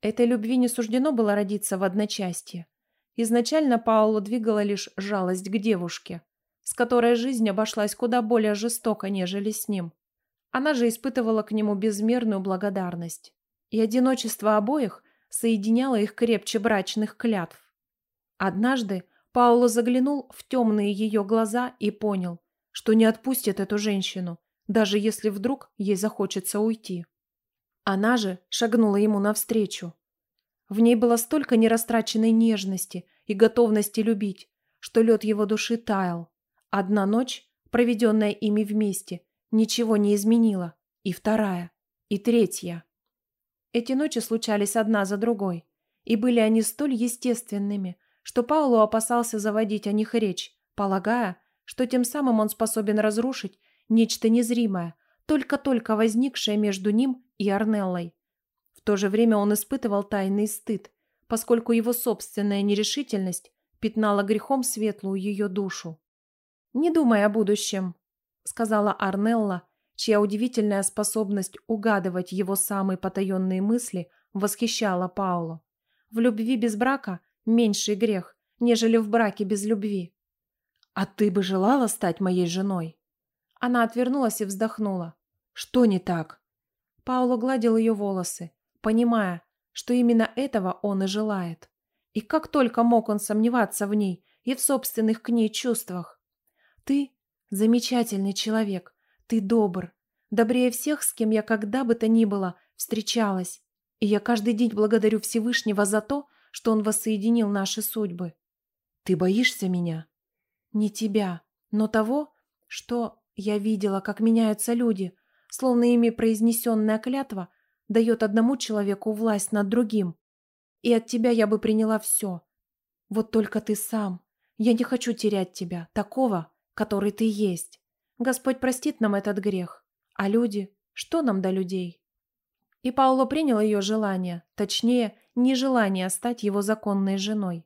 Этой любви не суждено было родиться в одночасье. Изначально Паулу двигала лишь жалость к девушке, с которой жизнь обошлась куда более жестоко, нежели с ним. Она же испытывала к нему безмерную благодарность. И одиночество обоих соединяло их крепче брачных клятв. Однажды Пауло заглянул в темные ее глаза и понял, что не отпустит эту женщину, даже если вдруг ей захочется уйти. Она же шагнула ему навстречу. В ней было столько нерастраченной нежности и готовности любить, что лед его души таял. Одна ночь, проведенная ими вместе, ничего не изменила. И вторая, и третья. Эти ночи случались одна за другой, и были они столь естественными, что Паулу опасался заводить о них речь, полагая, что тем самым он способен разрушить нечто незримое, только-только возникшая между ним и Арнеллой. В то же время он испытывал тайный стыд, поскольку его собственная нерешительность пятнала грехом светлую ее душу. «Не думай о будущем», — сказала Арнелла, чья удивительная способность угадывать его самые потаенные мысли восхищала Пауло. В любви без брака меньший грех, нежели в браке без любви. «А ты бы желала стать моей женой?» Она отвернулась и вздохнула. Что не так? Пауло гладил ее волосы, понимая, что именно этого он и желает. И как только мог он сомневаться в ней и в собственных к ней чувствах. Ты замечательный человек, ты добр, добрее всех, с кем я когда бы то ни было встречалась. И я каждый день благодарю Всевышнего за то, что он воссоединил наши судьбы. Ты боишься меня? Не тебя, но того, что я видела, как меняются люди, словно ими произнесенная клятва дает одному человеку власть над другим. И от тебя я бы приняла все. Вот только ты сам. Я не хочу терять тебя, такого, который ты есть. Господь простит нам этот грех. А люди? Что нам до людей?» И Пауло принял ее желание, точнее, нежелание стать его законной женой.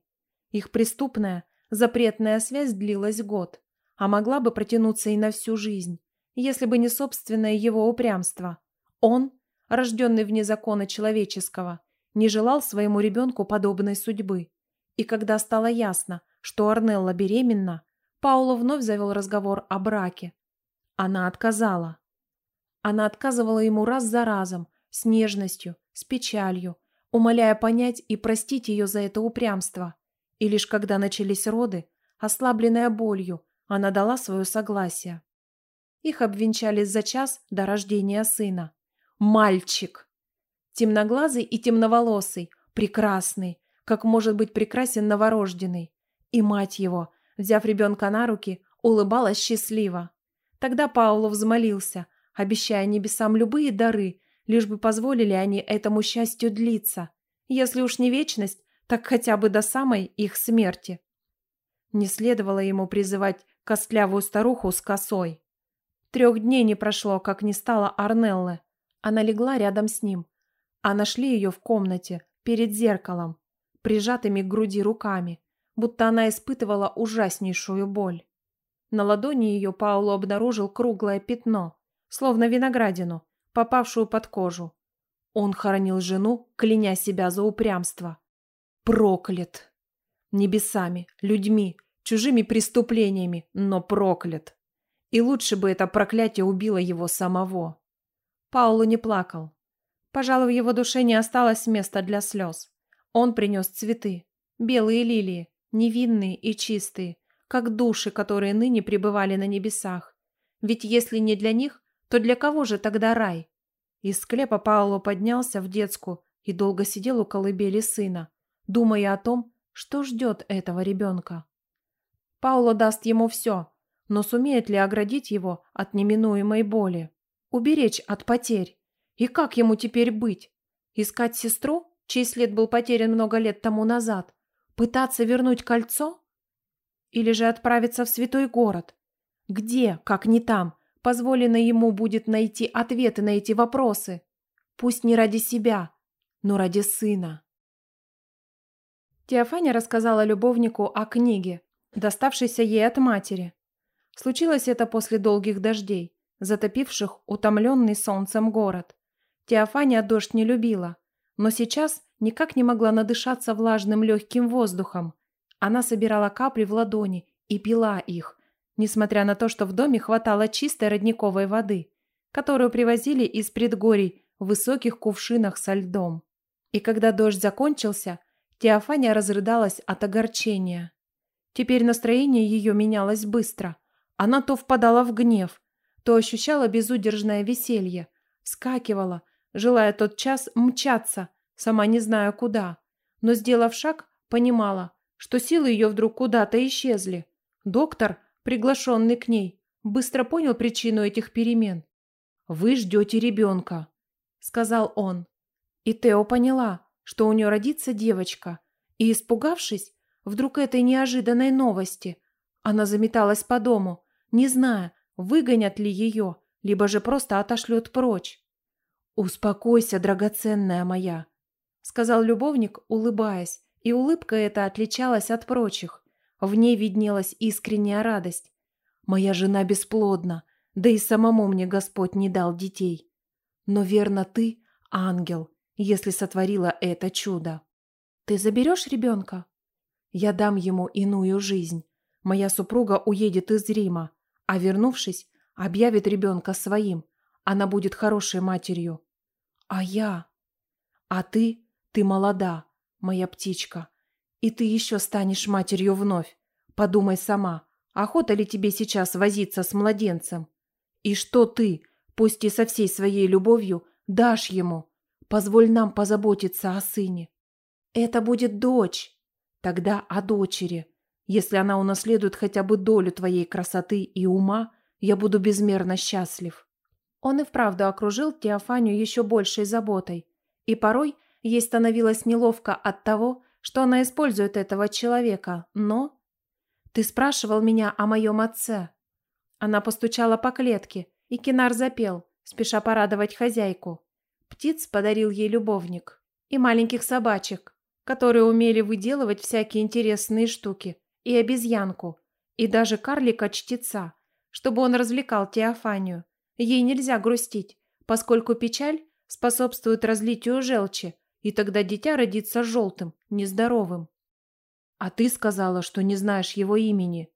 Их преступная, запретная связь длилась год, а могла бы протянуться и на всю жизнь если бы не собственное его упрямство. Он, рожденный вне закона человеческого, не желал своему ребенку подобной судьбы. И когда стало ясно, что Арнелла беременна, Пауло вновь завел разговор о браке. Она отказала. Она отказывала ему раз за разом, с нежностью, с печалью, умоляя понять и простить ее за это упрямство. И лишь когда начались роды, ослабленная болью, она дала свое согласие. Их обвенчали за час до рождения сына. Мальчик. Темноглазый и темноволосый, прекрасный, как может быть прекрасен новорожденный. И мать его, взяв ребенка на руки, улыбалась счастливо. Тогда Пауло взмолился, обещая небесам любые дары, лишь бы позволили они этому счастью длиться. Если уж не вечность, так хотя бы до самой их смерти. Не следовало ему призывать костлявую старуху с косой. Трех дней не прошло, как не стало Арнеллы. Она легла рядом с ним. А нашли ее в комнате, перед зеркалом, прижатыми к груди руками, будто она испытывала ужаснейшую боль. На ладони ее Пауло обнаружил круглое пятно, словно виноградину, попавшую под кожу. Он хоронил жену, кляня себя за упрямство. Проклят! Небесами, людьми, чужими преступлениями, но проклят! И лучше бы это проклятие убило его самого. Паулу не плакал. Пожалуй, в его душе не осталось места для слез. Он принес цветы. Белые лилии, невинные и чистые, как души, которые ныне пребывали на небесах. Ведь если не для них, то для кого же тогда рай? Из склепа Пауло поднялся в детскую и долго сидел у колыбели сына, думая о том, что ждет этого ребенка. Пауло даст ему все, но сумеет ли оградить его от неминуемой боли? Уберечь от потерь? И как ему теперь быть? Искать сестру, чей след был потерян много лет тому назад? Пытаться вернуть кольцо? Или же отправиться в святой город? Где, как не там, позволено ему будет найти ответы на эти вопросы? Пусть не ради себя, но ради сына. Теофаня рассказала любовнику о книге, доставшейся ей от матери, Случилось это после долгих дождей, затопивших утомленный солнцем город. Теофания дождь не любила, но сейчас никак не могла надышаться влажным легким воздухом. Она собирала капли в ладони и пила их, несмотря на то, что в доме хватало чистой родниковой воды, которую привозили из предгорий в высоких кувшинах со льдом. И когда дождь закончился, Теофания разрыдалась от огорчения. Теперь настроение ее менялось быстро – она то впадала в гнев, то ощущала безудержное веселье, вскакивала, желая тот час мчаться, сама не зная куда, но, сделав шаг, понимала, что силы ее вдруг куда-то исчезли. Доктор, приглашенный к ней, быстро понял причину этих перемен. «Вы ждете ребенка», — сказал он. И Тео поняла, что у нее родится девочка, и, испугавшись, вдруг этой неожиданной новости, она заметалась по дому, не зная, выгонят ли ее, либо же просто отошлет прочь. «Успокойся, драгоценная моя», — сказал любовник, улыбаясь, и улыбка эта отличалась от прочих. В ней виднелась искренняя радость. «Моя жена бесплодна, да и самому мне Господь не дал детей. Но верно ты — ангел, если сотворила это чудо. Ты заберешь ребенка?» «Я дам ему иную жизнь. Моя супруга уедет из Рима, а вернувшись, объявит ребенка своим. Она будет хорошей матерью. А я? А ты? Ты молода, моя птичка. И ты еще станешь матерью вновь. Подумай сама, охота ли тебе сейчас возиться с младенцем? И что ты, пусть и со всей своей любовью, дашь ему? Позволь нам позаботиться о сыне. Это будет дочь. Тогда о дочери. Если она унаследует хотя бы долю твоей красоты и ума, я буду безмерно счастлив». Он и вправду окружил Теофанию еще большей заботой. И порой ей становилось неловко от того, что она использует этого человека, но... «Ты спрашивал меня о моем отце». Она постучала по клетке, и Кинар запел, спеша порадовать хозяйку. Птиц подарил ей любовник и маленьких собачек, которые умели выделывать всякие интересные штуки, и обезьянку, и даже карлика-чтеца, чтобы он развлекал Теофанию. Ей нельзя грустить, поскольку печаль способствует разлитию желчи, и тогда дитя родится желтым, нездоровым. А ты сказала, что не знаешь его имени.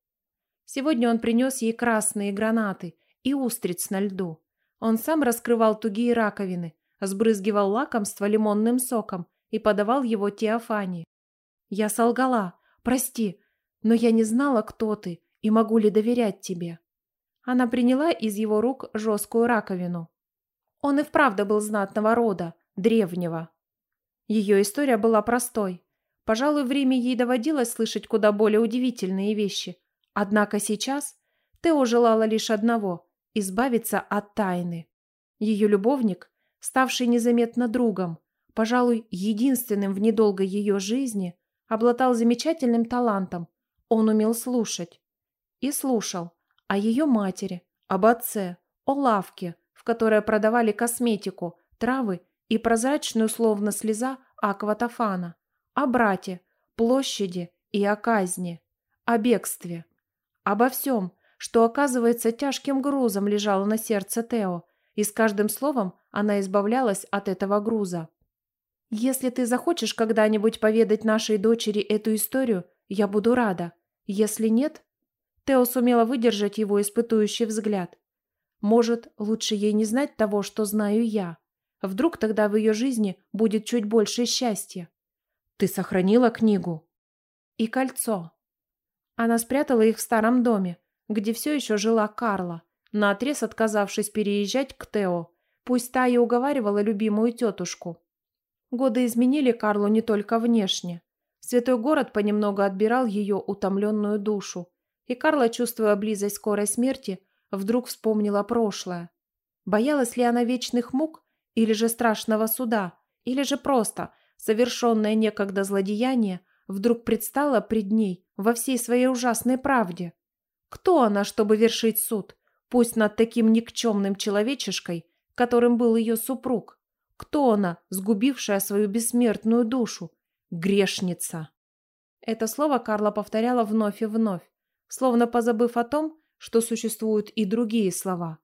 Сегодня он принес ей красные гранаты и устриц на льду. Он сам раскрывал тугие раковины, сбрызгивал лакомство лимонным соком и подавал его Теофании. Я солгала. Прости, но я не знала, кто ты и могу ли доверять тебе». Она приняла из его рук жесткую раковину. Он и вправду был знатного рода, древнего. Ее история была простой. Пожалуй, в Риме ей доводилось слышать куда более удивительные вещи. Однако сейчас Тео желала лишь одного – избавиться от тайны. Ее любовник, ставший незаметно другом, пожалуй, единственным в недолгой ее жизни, обладал замечательным талантом он умел слушать. И слушал а о ее матери, об отце, о лавке, в которой продавали косметику, травы и прозрачную словно слеза акватофана, о брате, площади и о казни, о бегстве, обо всем, что, оказывается, тяжким грузом лежало на сердце Тео, и с каждым словом она избавлялась от этого груза. «Если ты захочешь когда-нибудь поведать нашей дочери эту историю, я буду рада. Если нет...» Тео сумела выдержать его испытующий взгляд. «Может, лучше ей не знать того, что знаю я. Вдруг тогда в ее жизни будет чуть больше счастья». «Ты сохранила книгу?» «И кольцо». Она спрятала их в старом доме, где все еще жила Карла, наотрез отказавшись переезжать к Тео. Пусть та и уговаривала любимую тетушку. Годы изменили Карлу не только внешне. Святой город понемногу отбирал ее утомленную душу, и Карла, чувствуя близость скорой смерти, вдруг вспомнила прошлое. Боялась ли она вечных мук или же страшного суда, или же просто совершенное некогда злодеяние вдруг предстало пред ней во всей своей ужасной правде? Кто она, чтобы вершить суд, пусть над таким никчемным человечешкой, которым был ее супруг? Кто она, сгубившая свою бессмертную душу, грешница. Это слово Карла повторяла вновь и вновь, словно позабыв о том, что существуют и другие слова.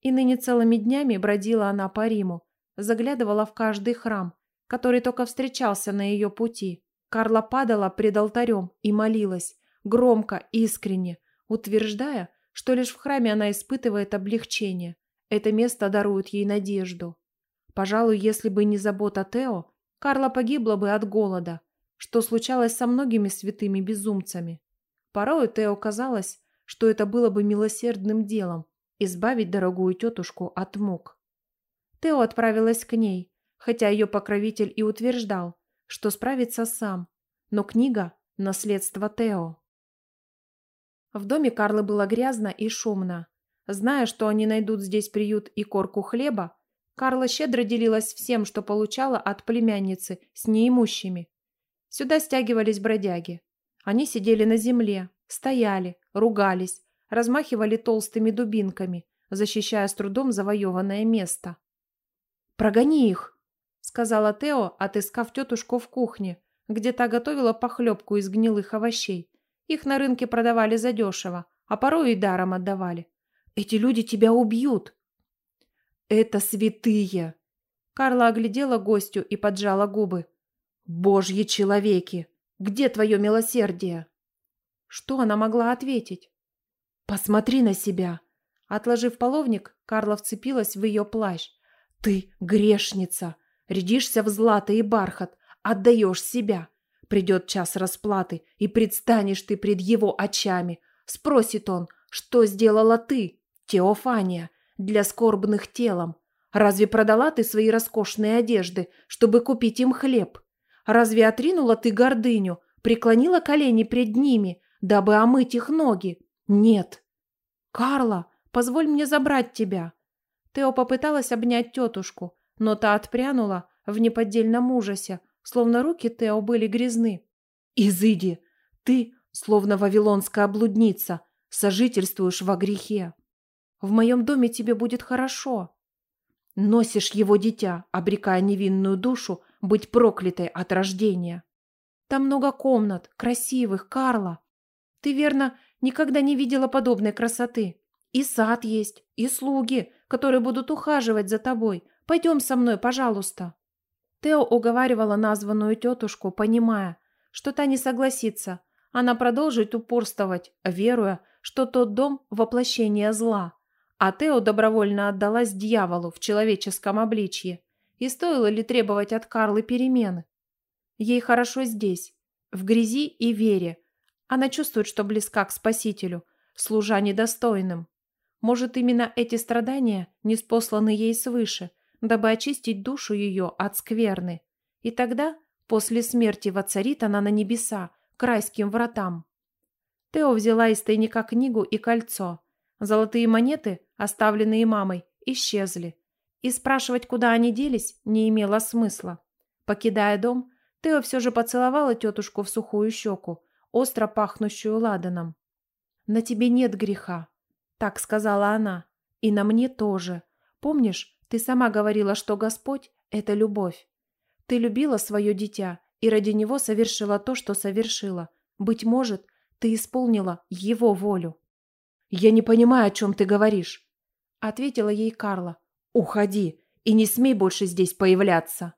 И ныне целыми днями бродила она по Риму, заглядывала в каждый храм, который только встречался на ее пути. Карла падала пред алтарем и молилась, громко, искренне, утверждая, что лишь в храме она испытывает облегчение. Это место дарует ей надежду. Пожалуй, если бы не забота Тео, Карла погибла бы от голода, что случалось со многими святыми безумцами. Порой Тео казалось, что это было бы милосердным делом избавить дорогую тетушку от мук. Тео отправилась к ней, хотя ее покровитель и утверждал, что справится сам, но книга – наследство Тео. В доме Карлы было грязно и шумно. Зная, что они найдут здесь приют и корку хлеба, Карла щедро делилась всем, что получала от племянницы с неимущими. Сюда стягивались бродяги. Они сидели на земле, стояли, ругались, размахивали толстыми дубинками, защищая с трудом завоеванное место. «Прогони их!» – сказала Тео, отыскав тетушку в кухне, где та готовила похлебку из гнилых овощей. Их на рынке продавали задешево, а порой и даром отдавали. «Эти люди тебя убьют!» Это святые!» Карла оглядела гостю и поджала губы. «Божьи человеки! Где твое милосердие?» Что она могла ответить? «Посмотри на себя!» Отложив половник, Карла вцепилась в ее плащ. «Ты грешница! Рядишься в злато и бархат! Отдаешь себя! Придет час расплаты, и предстанешь ты пред его очами! Спросит он, что сделала ты, Теофания, для скорбных телом. Разве продала ты свои роскошные одежды, чтобы купить им хлеб? Разве отринула ты гордыню, преклонила колени пред ними, дабы омыть их ноги? Нет. Карла, позволь мне забрать тебя. Тео попыталась обнять тетушку, но та отпрянула в неподдельном ужасе, словно руки Тео были грязны. «Изыди! Ты, словно вавилонская блудница, сожительствуешь во грехе!» В моем доме тебе будет хорошо. Носишь его дитя, обрекая невинную душу быть проклятой от рождения. Там много комнат, красивых, Карла. Ты, верно, никогда не видела подобной красоты. И сад есть, и слуги, которые будут ухаживать за тобой. Пойдем со мной, пожалуйста». Тео уговаривала названную тетушку, понимая, что та не согласится. Она продолжит упорствовать, веруя, что тот дом – воплощение зла. А Тео добровольно отдалась дьяволу в человеческом обличье. И стоило ли требовать от Карлы перемены? Ей хорошо здесь, в грязи и вере. Она чувствует, что близка к Спасителю, служа недостойным. Может, именно эти страдания не спосланы ей свыше, дабы очистить душу ее от скверны. И тогда, после смерти, воцарит она на небеса, к райским вратам. Тео взяла из тайника книгу и кольцо. Золотые монеты оставленные мамой, исчезли. И спрашивать, куда они делись, не имело смысла. Покидая дом, Тео все же поцеловала тетушку в сухую щеку, остро пахнущую ладаном. «На тебе нет греха», – так сказала она. «И на мне тоже. Помнишь, ты сама говорила, что Господь – это любовь. Ты любила свое дитя и ради него совершила то, что совершила. Быть может, ты исполнила его волю». «Я не понимаю, о чем ты говоришь», — ответила ей Карла. «Уходи и не смей больше здесь появляться».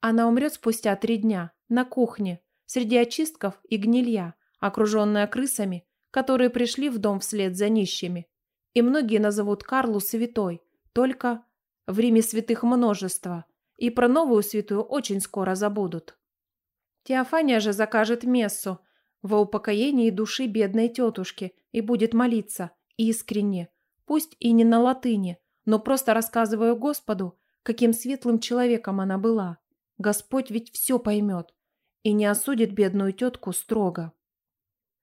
Она умрет спустя три дня, на кухне, среди очистков и гнилья, окруженная крысами, которые пришли в дом вслед за нищими. И многие назовут Карлу святой, только в Риме святых множество, и про новую святую очень скоро забудут. Теофания же закажет мессу во упокоении души бедной тетушки и будет молиться искренне, пусть и не на латыни, но просто рассказываю Господу, каким светлым человеком она была. Господь ведь все поймет и не осудит бедную тетку строго.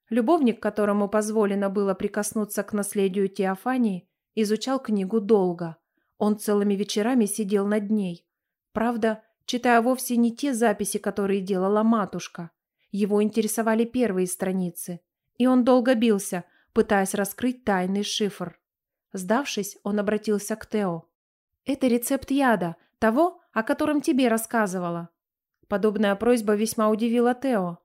Любовник, которому позволено было прикоснуться к наследию Теофании, изучал книгу долго. Он целыми вечерами сидел над ней. Правда, читая вовсе не те записи, которые делала матушка. Его интересовали первые страницы, и он долго бился, пытаясь раскрыть тайный шифр. Сдавшись, он обратился к Тео. «Это рецепт яда, того, о котором тебе рассказывала». Подобная просьба весьма удивила Тео.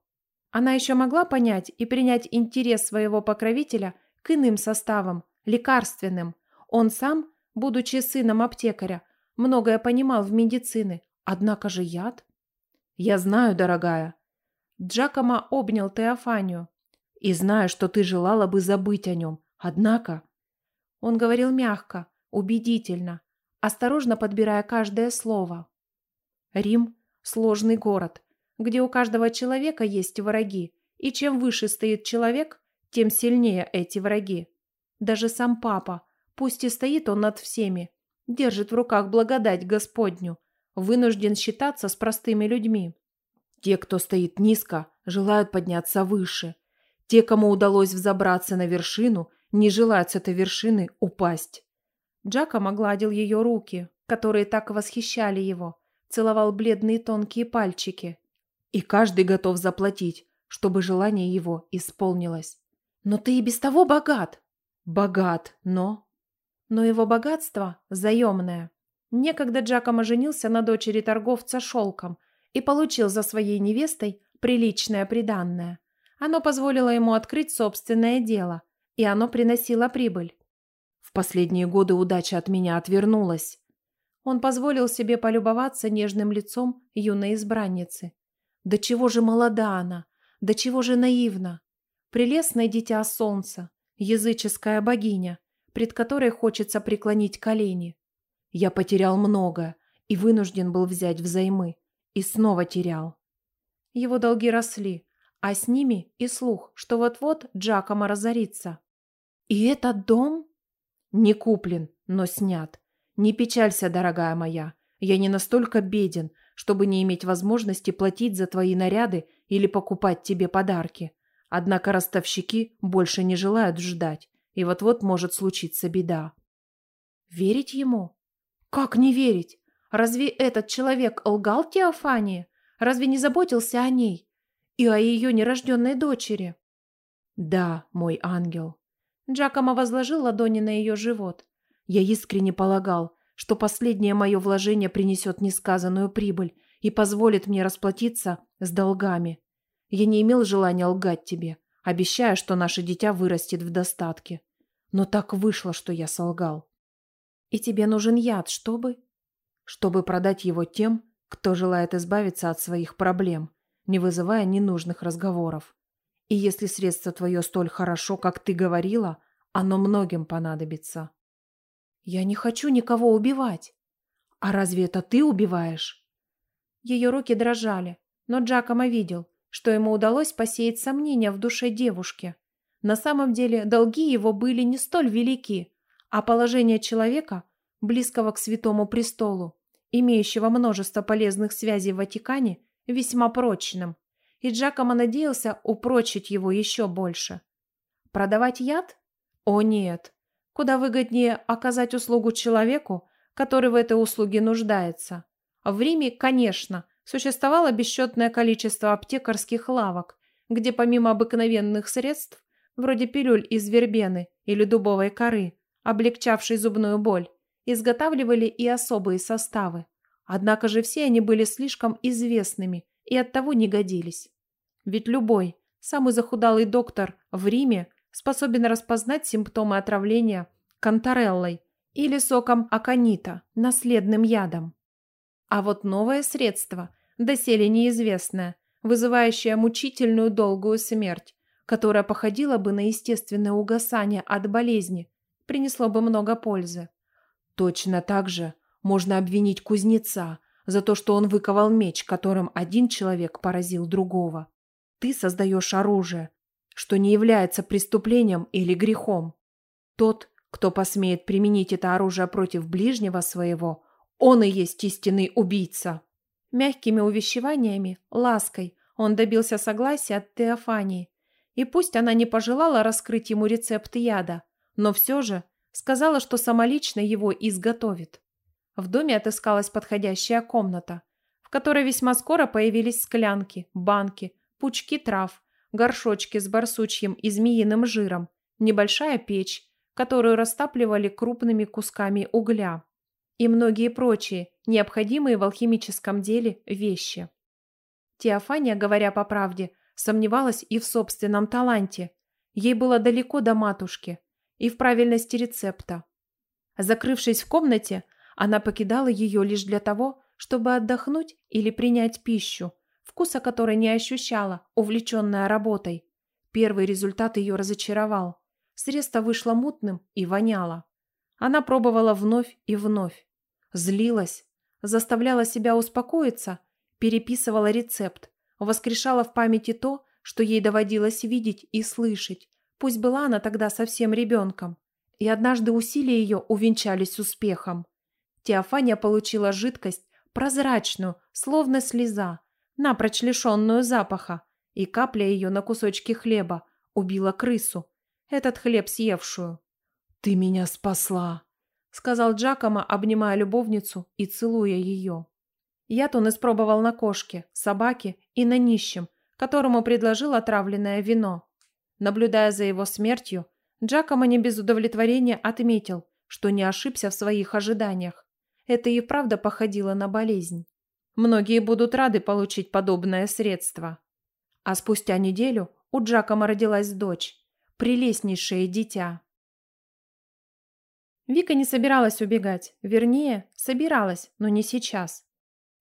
Она еще могла понять и принять интерес своего покровителя к иным составам, лекарственным. Он сам, будучи сыном аптекаря, многое понимал в медицине, однако же яд... «Я знаю, дорогая». Джакома обнял Теофанию. «И знаю, что ты желала бы забыть о нем, однако...» Он говорил мягко, убедительно, осторожно подбирая каждое слово. Рим – сложный город, где у каждого человека есть враги, и чем выше стоит человек, тем сильнее эти враги. Даже сам папа, пусть и стоит он над всеми, держит в руках благодать Господню, вынужден считаться с простыми людьми. Те, кто стоит низко, желают подняться выше. Те, кому удалось взобраться на вершину – не желает с этой вершины упасть. Джаком огладил ее руки, которые так восхищали его, целовал бледные тонкие пальчики. И каждый готов заплатить, чтобы желание его исполнилось. Но ты и без того богат. Богат, но... Но его богатство заемное. Некогда Джакомо женился на дочери торговца шелком и получил за своей невестой приличное приданное. Оно позволило ему открыть собственное дело – и оно приносило прибыль. В последние годы удача от меня отвернулась. Он позволил себе полюбоваться нежным лицом юной избранницы. До чего же молода она, до чего же наивна. Прелестное дитя солнца, языческая богиня, пред которой хочется преклонить колени. Я потерял много и вынужден был взять взаймы. И снова терял. Его долги росли, а с ними и слух, что вот-вот Джакома разорится. И этот дом не куплен, но снят. Не печалься, дорогая моя. Я не настолько беден, чтобы не иметь возможности платить за твои наряды или покупать тебе подарки. Однако ростовщики больше не желают ждать, и вот-вот может случиться беда. Верить ему? Как не верить? Разве этот человек лгал Теофании? Разве не заботился о ней? И о ее нерожденной дочери? Да, мой ангел, Джакома возложил ладони на ее живот. Я искренне полагал, что последнее мое вложение принесет несказанную прибыль и позволит мне расплатиться с долгами. Я не имел желания лгать тебе, обещая, что наше дитя вырастет в достатке. Но так вышло, что я солгал. И тебе нужен яд, чтобы... Чтобы продать его тем, кто желает избавиться от своих проблем, не вызывая ненужных разговоров. И если средство твое столь хорошо, как ты говорила, оно многим понадобится. Я не хочу никого убивать. А разве это ты убиваешь? Ее руки дрожали, но Джакомо видел, что ему удалось посеять сомнения в душе девушки. На самом деле долги его были не столь велики, а положение человека, близкого к святому престолу, имеющего множество полезных связей в Ватикане, весьма прочным и Джакома надеялся упрочить его еще больше. Продавать яд? О нет. Куда выгоднее оказать услугу человеку, который в этой услуге нуждается. В Риме, конечно, существовало бесчетное количество аптекарских лавок, где помимо обыкновенных средств, вроде пилюль из вербены или дубовой коры, облегчавшей зубную боль, изготавливали и особые составы. Однако же все они были слишком известными и оттого не годились. Ведь любой, самый захудалый доктор в Риме способен распознать симптомы отравления контареллой или соком аконита, наследным ядом. А вот новое средство, доселе неизвестное, вызывающее мучительную долгую смерть, которая походила бы на естественное угасание от болезни, принесло бы много пользы. Точно так же можно обвинить кузнеца за то, что он выковал меч, которым один человек поразил другого ты создаешь оружие, что не является преступлением или грехом. Тот, кто посмеет применить это оружие против ближнего своего, он и есть истинный убийца. Мягкими увещеваниями, лаской, он добился согласия от Теофании. И пусть она не пожелала раскрыть ему рецепт яда, но все же сказала, что самолично его изготовит. В доме отыскалась подходящая комната, в которой весьма скоро появились склянки, банки – пучки трав, горшочки с барсучьим и змеиным жиром, небольшая печь, которую растапливали крупными кусками угля и многие прочие, необходимые в алхимическом деле, вещи. Теофания, говоря по правде, сомневалась и в собственном таланте. Ей было далеко до матушки и в правильности рецепта. Закрывшись в комнате, она покидала ее лишь для того, чтобы отдохнуть или принять пищу, вкуса которой не ощущала, увлеченная работой. Первый результат ее разочаровал. Средство вышло мутным и воняло. Она пробовала вновь и вновь. Злилась, заставляла себя успокоиться, переписывала рецепт, воскрешала в памяти то, что ей доводилось видеть и слышать, пусть была она тогда совсем ребенком. И однажды усилия ее увенчались успехом. Теофания получила жидкость, прозрачную, словно слеза, напрочь лишенную запаха, и капля ее на кусочки хлеба убила крысу, этот хлеб съевшую. «Ты меня спасла!» — сказал Джакома, обнимая любовницу и целуя ее. Яд он испробовал на кошке, собаке и на нищем, которому предложил отравленное вино. Наблюдая за его смертью, Джакома не без удовлетворения отметил, что не ошибся в своих ожиданиях. Это и правда походило на болезнь. Многие будут рады получить подобное средство. А спустя неделю у Джакома родилась дочь, прелестнейшее дитя. Вика не собиралась убегать, вернее, собиралась, но не сейчас.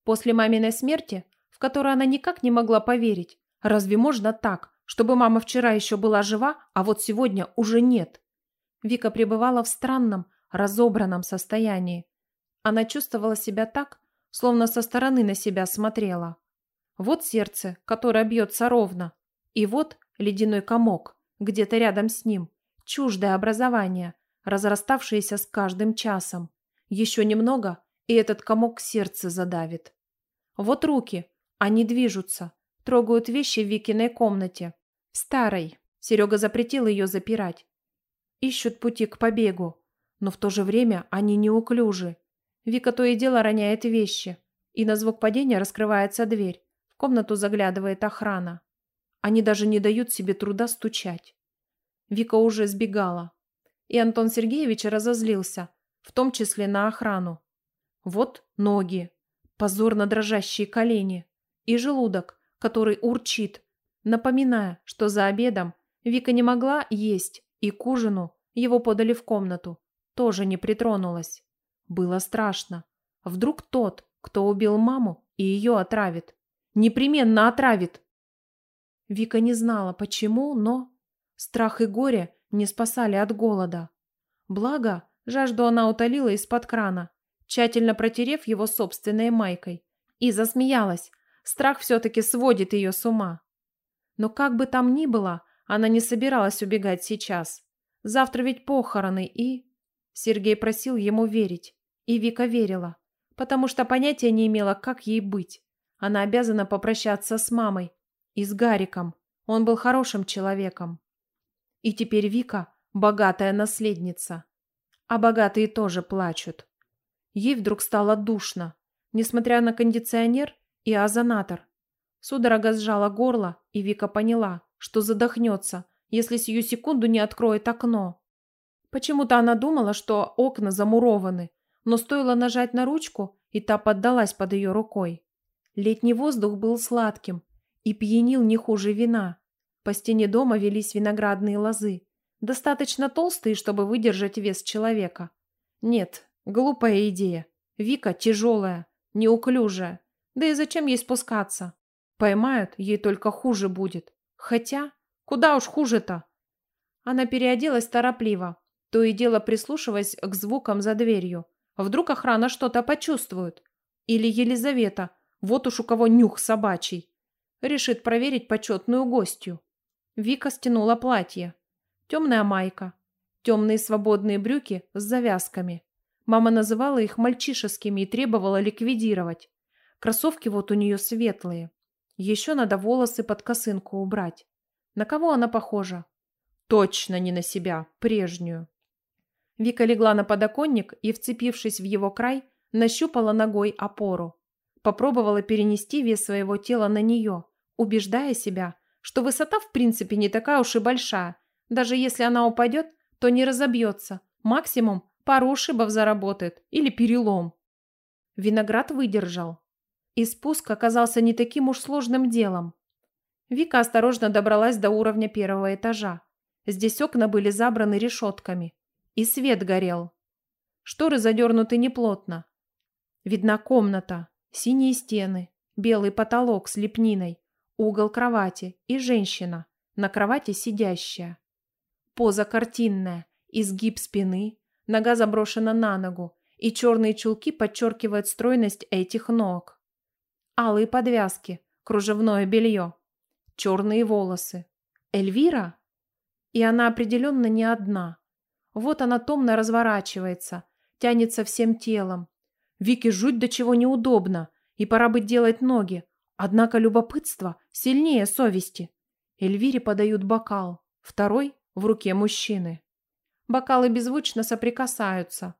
После маминой смерти, в которую она никак не могла поверить, разве можно так, чтобы мама вчера еще была жива, а вот сегодня уже нет? Вика пребывала в странном, разобранном состоянии. Она чувствовала себя так, словно со стороны на себя смотрела. Вот сердце, которое бьется ровно, и вот ледяной комок, где-то рядом с ним, чуждое образование, разраставшееся с каждым часом. Еще немного, и этот комок сердце задавит. Вот руки, они движутся, трогают вещи в Викиной комнате. В старой, Серега запретил ее запирать. Ищут пути к побегу, но в то же время они неуклюжи, Вика то и дело роняет вещи, и на звук падения раскрывается дверь. В комнату заглядывает охрана. Они даже не дают себе труда стучать. Вика уже сбегала. И Антон Сергеевич разозлился, в том числе на охрану. Вот ноги, позорно дрожащие колени и желудок, который урчит, напоминая, что за обедом Вика не могла есть и к ужину его подали в комнату, тоже не притронулась. Было страшно. Вдруг тот, кто убил маму и ее отравит. Непременно отравит. Вика не знала, почему, но... Страх и горе не спасали от голода. Благо, жажду она утолила из-под крана, тщательно протерев его собственной майкой. И засмеялась. Страх все-таки сводит ее с ума. Но как бы там ни было, она не собиралась убегать сейчас. Завтра ведь похороны и... Сергей просил ему верить. И Вика верила, потому что понятия не имела, как ей быть. Она обязана попрощаться с мамой и с Гариком. Он был хорошим человеком. И теперь Вика – богатая наследница. А богатые тоже плачут. Ей вдруг стало душно, несмотря на кондиционер и озонатор. Судорога сжала горло, и Вика поняла, что задохнется, если сию секунду не откроет окно. Почему-то она думала, что окна замурованы, но стоило нажать на ручку, и та поддалась под ее рукой. Летний воздух был сладким и пьянил не хуже вина. По стене дома велись виноградные лозы, достаточно толстые, чтобы выдержать вес человека. Нет, глупая идея. Вика тяжелая, неуклюжая. Да и зачем ей спускаться? Поймают, ей только хуже будет. Хотя, куда уж хуже-то? Она переоделась торопливо, то и дело прислушиваясь к звукам за дверью. Вдруг охрана что-то почувствует. Или Елизавета, вот уж у кого нюх собачий, решит проверить почетную гостью. Вика стянула платье. Темная майка, темные свободные брюки с завязками. Мама называла их мальчишескими и требовала ликвидировать. Кроссовки вот у нее светлые. Еще надо волосы под косынку убрать. На кого она похожа? Точно не на себя, прежнюю. Вика легла на подоконник и, вцепившись в его край, нащупала ногой опору. Попробовала перенести вес своего тела на нее, убеждая себя, что высота в принципе не такая уж и большая. Даже если она упадет, то не разобьется. Максимум пару ушибов заработает или перелом. Виноград выдержал. И спуск оказался не таким уж сложным делом. Вика осторожно добралась до уровня первого этажа. Здесь окна были забраны решетками. И свет горел. Шторы задернуты неплотно. Видна комната, синие стены, белый потолок с лепниной, угол кровати и женщина, на кровати сидящая. Поза картинная, изгиб спины, нога заброшена на ногу, и черные чулки подчеркивают стройность этих ног. Алые подвязки, кружевное белье, черные волосы. Эльвира? И она определенно не одна – вот она томно разворачивается, тянется всем телом. Вике жуть до чего неудобно, и пора бы делать ноги. Однако любопытство сильнее совести. Эльвире подают бокал, второй в руке мужчины. Бокалы беззвучно соприкасаются.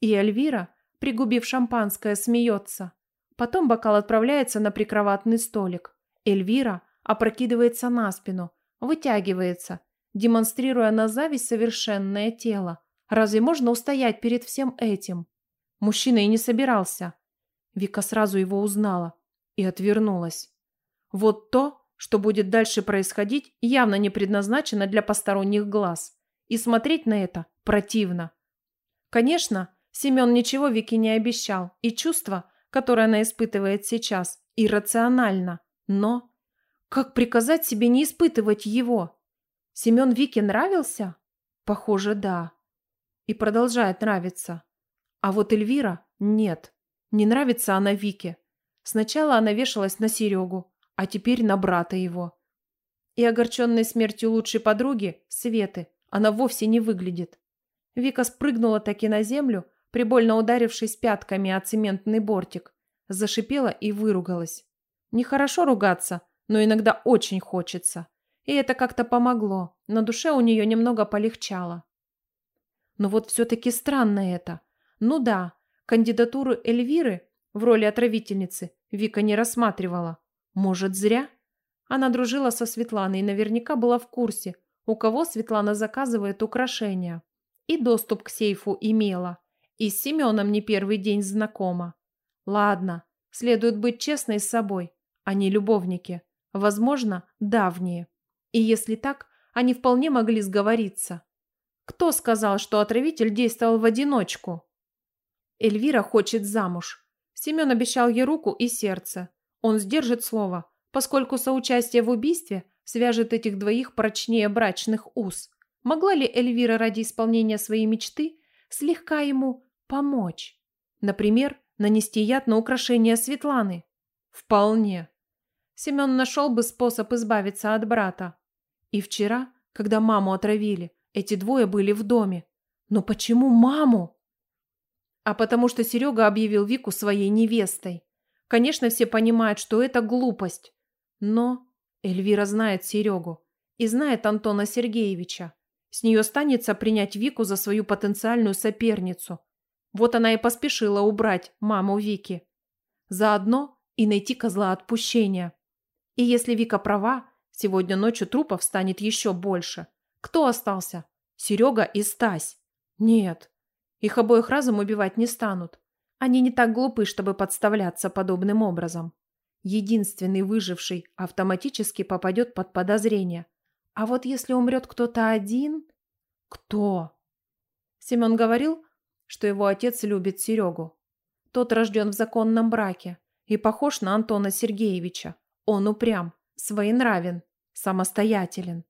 И Эльвира, пригубив шампанское, смеется. Потом бокал отправляется на прикроватный столик. Эльвира опрокидывается на спину, вытягивается демонстрируя на зависть совершенное тело. Разве можно устоять перед всем этим? Мужчина и не собирался. Вика сразу его узнала и отвернулась. Вот то, что будет дальше происходить, явно не предназначено для посторонних глаз. И смотреть на это противно. Конечно, Семен ничего Вике не обещал, и чувство, которое она испытывает сейчас, иррационально. Но как приказать себе не испытывать его? Семен Вике нравился? Похоже, да. И продолжает нравиться. А вот Эльвира нет. Не нравится она Вике. Сначала она вешалась на Серегу, а теперь на брата его. И огорченной смертью лучшей подруги, Светы, она вовсе не выглядит. Вика спрыгнула таки на землю, прибольно ударившись пятками о цементный бортик. Зашипела и выругалась. Нехорошо ругаться, но иногда очень хочется и это как-то помогло. На душе у нее немного полегчало. Но вот все-таки странно это. Ну да, кандидатуру Эльвиры в роли отравительницы Вика не рассматривала. Может, зря? Она дружила со Светланой и наверняка была в курсе, у кого Светлана заказывает украшения. И доступ к сейфу имела. И с Семеном не первый день знакома. Ладно, следует быть честной с собой. А Они любовники. Возможно, давние. И если так, они вполне могли сговориться. Кто сказал, что отравитель действовал в одиночку? Эльвира хочет замуж. Семен обещал ей руку и сердце. Он сдержит слово, поскольку соучастие в убийстве свяжет этих двоих прочнее брачных уз. Могла ли Эльвира ради исполнения своей мечты слегка ему помочь? Например, нанести яд на украшение Светланы? Вполне. Семен нашел бы способ избавиться от брата. И вчера, когда маму отравили, эти двое были в доме. Но почему маму? А потому что Серега объявил Вику своей невестой. Конечно, все понимают, что это глупость. Но Эльвира знает Серегу и знает Антона Сергеевича. С нее станется принять Вику за свою потенциальную соперницу. Вот она и поспешила убрать маму Вики. Заодно и найти козла отпущения. И если Вика права, Сегодня ночью трупов станет еще больше. Кто остался? Серега и Стась. Нет. Их обоих разом убивать не станут. Они не так глупы, чтобы подставляться подобным образом. Единственный выживший автоматически попадет под подозрение. А вот если умрет кто-то один... Кто? Семен говорил, что его отец любит Серегу. Тот рожден в законном браке и похож на Антона Сергеевича. Он упрям, своенравен самостоятелен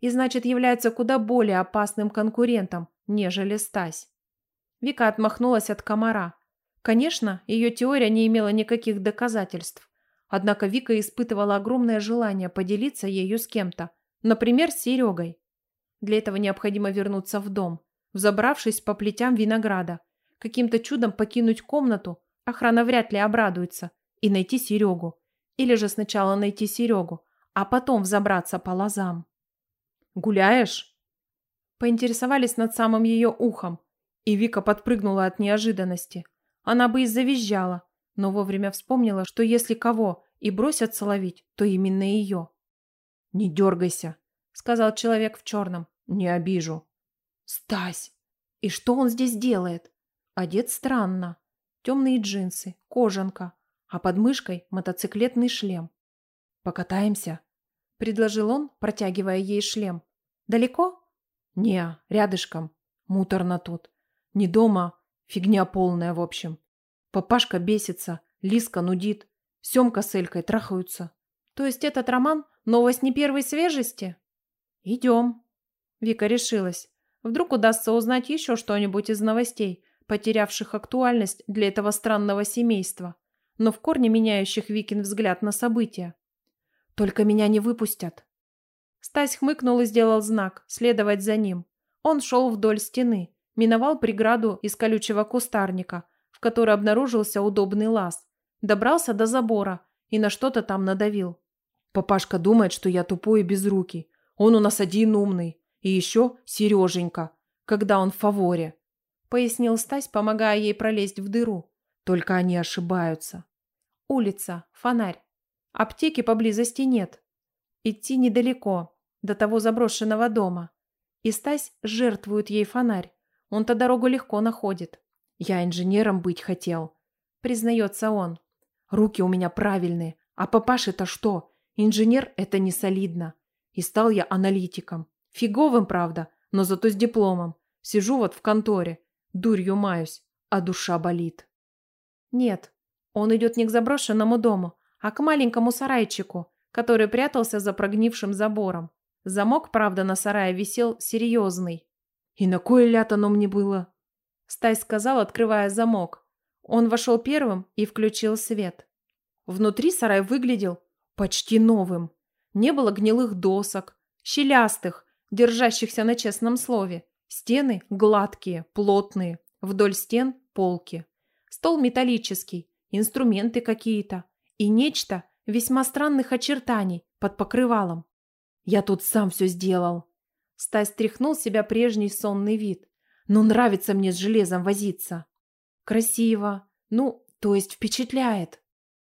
и, значит, является куда более опасным конкурентом, нежели Стась. Вика отмахнулась от комара. Конечно, ее теория не имела никаких доказательств. Однако Вика испытывала огромное желание поделиться ею с кем-то, например, с Серегой. Для этого необходимо вернуться в дом, взобравшись по плетям винограда, каким-то чудом покинуть комнату, охрана вряд ли обрадуется, и найти Серегу. Или же сначала найти Серегу, а потом взобраться по лозам. «Гуляешь?» Поинтересовались над самым ее ухом, и Вика подпрыгнула от неожиданности. Она бы и завизжала, но вовремя вспомнила, что если кого и бросятся ловить, то именно ее. «Не дергайся», — сказал человек в черном. «Не обижу». «Стась! И что он здесь делает?» Одет странно. Темные джинсы, кожанка, а под мышкой мотоциклетный шлем. «Покатаемся?» — предложил он, протягивая ей шлем. «Далеко?» «Не, рядышком. Муторно тут. Не дома. Фигня полная, в общем. Папашка бесится, Лиска нудит, Семка с Элькой трахаются. То есть этот роман — новость не первой свежести?» «Идем». Вика решилась. Вдруг удастся узнать еще что-нибудь из новостей, потерявших актуальность для этого странного семейства, но в корне меняющих Викин взгляд на события. Только меня не выпустят. Стась хмыкнул и сделал знак «Следовать за ним». Он шел вдоль стены, миновал преграду из колючего кустарника, в которой обнаружился удобный лаз, добрался до забора и на что-то там надавил. «Папашка думает, что я тупой и без руки. Он у нас один умный. И еще Сереженька, когда он в фаворе», – пояснил Стась, помогая ей пролезть в дыру. «Только они ошибаются». Улица, фонарь. Аптеки поблизости нет. Идти недалеко, до того заброшенного дома. И Стась жертвует ей фонарь. Он-то дорогу легко находит. Я инженером быть хотел, признается он. Руки у меня правильные. А папаше-то что? Инженер – это не солидно. И стал я аналитиком. Фиговым, правда, но зато с дипломом. Сижу вот в конторе. Дурью маюсь, а душа болит. Нет, он идет не к заброшенному дому, а к маленькому сарайчику, который прятался за прогнившим забором. Замок, правда, на сарае висел серьезный. «И на кое лят оно мне было?» Стай сказал, открывая замок. Он вошел первым и включил свет. Внутри сарай выглядел почти новым. Не было гнилых досок, щелястых, держащихся на честном слове. Стены гладкие, плотные, вдоль стен полки. Стол металлический, инструменты какие-то и нечто весьма странных очертаний под покрывалом. Я тут сам все сделал. Стась стряхнул себя прежний сонный вид. Но нравится мне с железом возиться. Красиво. Ну, то есть впечатляет.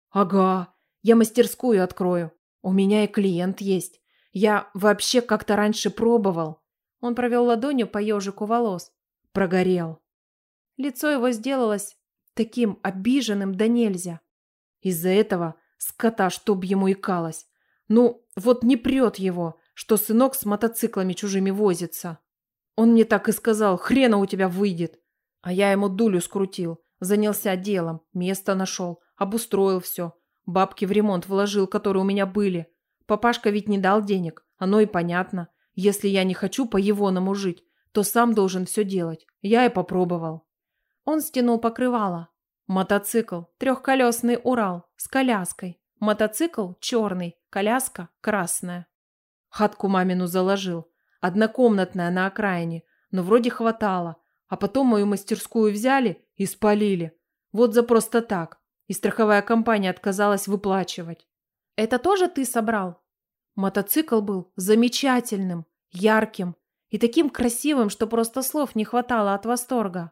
Ага, я мастерскую открою. У меня и клиент есть. Я вообще как-то раньше пробовал. Он провел ладонью по ежику волос. Прогорел. Лицо его сделалось таким обиженным да нельзя. Из-за этого скота, чтоб ему икалось. Ну, вот не прет его, что сынок с мотоциклами чужими возится. Он мне так и сказал, хрена у тебя выйдет. А я ему дулю скрутил, занялся делом, место нашел, обустроил все. Бабки в ремонт вложил, которые у меня были. Папашка ведь не дал денег, оно и понятно. Если я не хочу по-егоному жить, то сам должен все делать. Я и попробовал. Он стянул покрывало, Мотоцикл. Трехколесный Урал. С коляской. Мотоцикл черный. Коляска красная. Хатку мамину заложил. Однокомнатная на окраине. Но вроде хватало. А потом мою мастерскую взяли и спалили. Вот за просто так. И страховая компания отказалась выплачивать. Это тоже ты собрал? Мотоцикл был замечательным, ярким и таким красивым, что просто слов не хватало от восторга.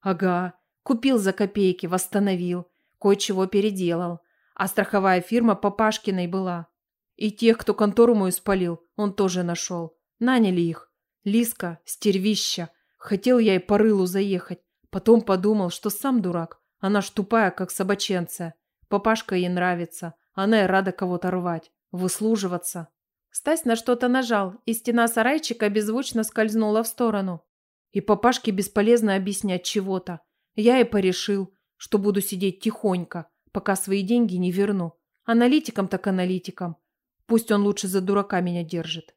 Ага. Купил за копейки, восстановил, кое-чего переделал. А страховая фирма Папашкиной была. И тех, кто контору мою спалил, он тоже нашел. Наняли их. Лиска, стервища. Хотел я и по рылу заехать. Потом подумал, что сам дурак. Она ж тупая, как собаченция. Папашка ей нравится. Она и рада кого-то рвать. Выслуживаться. Стась на что-то нажал, и стена сарайчика беззвучно скользнула в сторону. И папашке бесполезно объяснять чего-то. Я и порешил, что буду сидеть тихонько, пока свои деньги не верну. Аналитикам так аналитикам, Пусть он лучше за дурака меня держит.